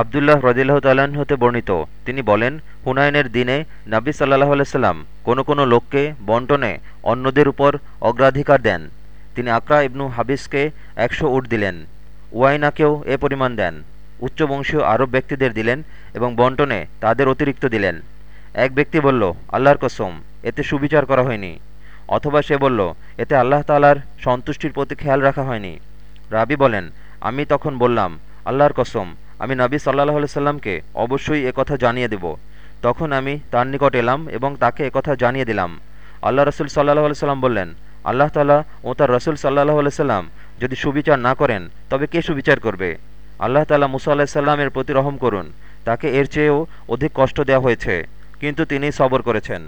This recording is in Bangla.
আবদুল্লাহ রদিল্লাহ তাল্লাহ্ন হতে বর্ণিত। তিনি বলেন, হুনায়নের দিনে নাবী সাল্লাহ আলাইসাল্লাম কোনো কোনো লোককে, বন্টনে অন্যদের উপর অগ্রাধিকার দেন। তিনি আকরা ইবনু হাবিসকে একশো উট দিলেন ওয়াইনাকেও এ পরিমাণ দেন। উচ্চবংশীয় আরব ব্যক্তিদের দিলেন এবং বন্টনে তাদের অতিরিক্ত দিলেন। এক ব্যক্তি বলল, আল্লাহর কসম, এতে সুবিচার করা হয়নি। অথবা সে বলল, এতে আল্লাহ তালার সন্তুষ্টির প্রতি খেয়াল রাখা হয়নি। রাবি বলেন, আমি তখন বললাম, আল্লাহর কসম আমি নবী সাল্লাহ সাল্লামকে অবশ্যই একথা জানিয়ে দেব। তখন আমি তার নিকট এলাম এবং তাকে একথা জানিয়ে দিলাম। আল্লাহ রসুল সাল্লাহ সাল্লাম বললেন, আল্লাহ তালা ও তার রসুল সাল্লাহ সাল্লাম যদি সুবিচার না করেন, তবে কে সুবিচার করবে? আল্লাহ তালা মুসা আল্লাহ সাল্লামের প্রতি রহম করুন। তাকে এর চেয়েও অধিক কষ্ট দেওয়া হয়েছে, কিন্তু তিনি সবর করেছেন।